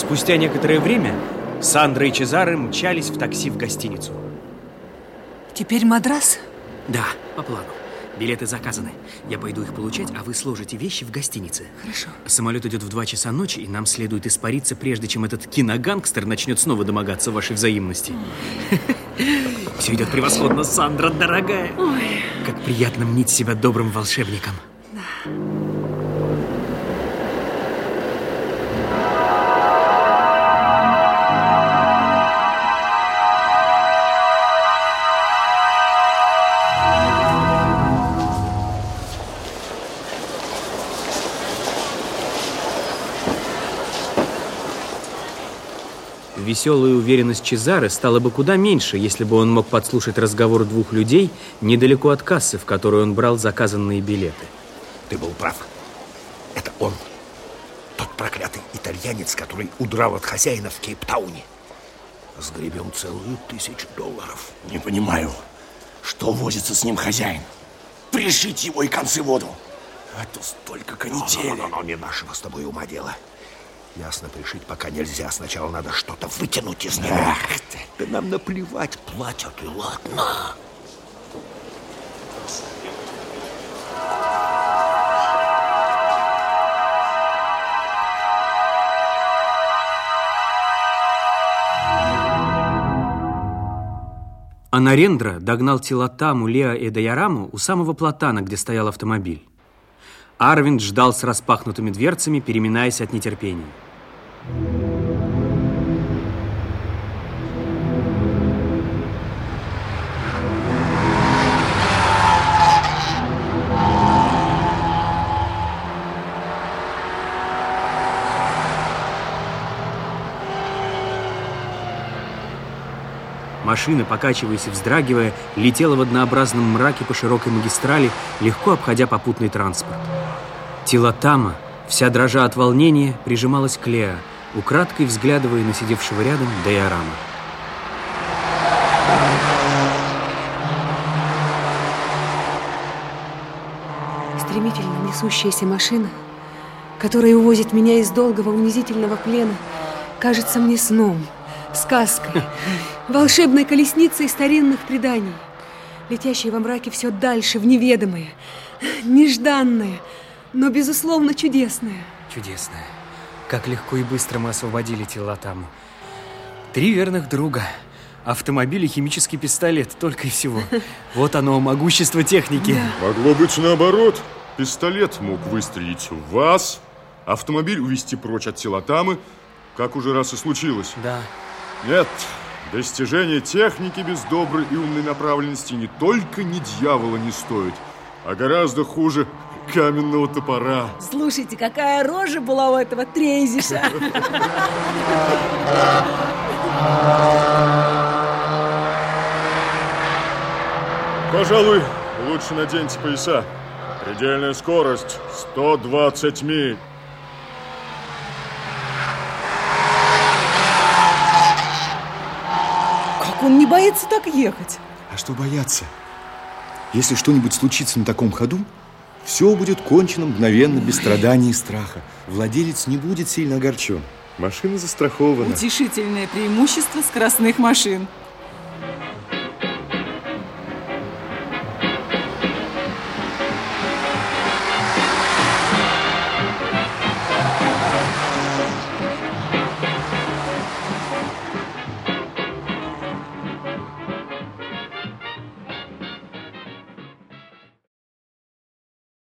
Спустя некоторое время Сандра и Чезаре мчались в такси в гостиницу. Теперь мадрас? Да, по плану. Билеты заказаны. Я пойду их получать, а вы сложите вещи в гостинице. Хорошо. Самолет идет в 2 часа ночи, и нам следует испариться, прежде чем этот киногангстер начнет снова домогаться вашей взаимности. Все идет превосходно, Сандра, дорогая. Как приятно мнить себя добрым волшебником. Да. Веселая уверенность Чезары стала бы куда меньше, если бы он мог подслушать разговор двух людей недалеко от кассы, в которую он брал заказанные билеты. Ты был прав. Это он. Тот проклятый итальянец, который удрал от хозяина в Кейптауне. Сгребем целую тысячу долларов. Не понимаю, что возится с ним хозяин. Пришить его и концы воду. А то столько канители. Но, но, но, не нашего с тобой ума дело. Ясно, пришить пока нельзя. Сначала надо что-то вытянуть из него. Ах ты. Да нам наплевать, платят и ладно. Анарендра догнал Тилатаму, Лео и Даяраму у самого платана, где стоял автомобиль. Арвинд ждал с распахнутыми дверцами, переминаясь от нетерпения. Машина, покачиваясь и вздрагивая, летела в однообразном мраке по широкой магистрали, легко обходя попутный транспорт. Тилатама, вся дрожа от волнения, прижималась к Лео, украдкой взглядывая на сидевшего рядом Дайорама. Стремительно несущаяся машина, которая увозит меня из долгого унизительного плена, кажется мне сном, сказкой, волшебной колесницей старинных преданий, летящей во мраке все дальше в неведомое, нежданное, но, безусловно, чудесное. Чудесное. Как легко и быстро мы освободили Тилатаму. Три верных друга. Автомобиль и химический пистолет, только и всего. Вот оно, могущество техники. Да. Могло быть наоборот. Пистолет мог выстрелить в вас, автомобиль увести прочь от Тилатамы, как уже раз и случилось. Да. Нет, достижение техники без доброй и умной направленности не только ни дьявола не стоит, а гораздо хуже каменного топора. Слушайте, какая рожа была у этого трезиша. Пожалуй, лучше наденьте пояса. Предельная скорость 120 миль. Как он не боится так ехать? А что бояться? Если что-нибудь случится на таком ходу, все будет кончено мгновенно, без страданий и страха. Владелец не будет сильно огорчен. Машина застрахована. Утешительное преимущество скоростных машин.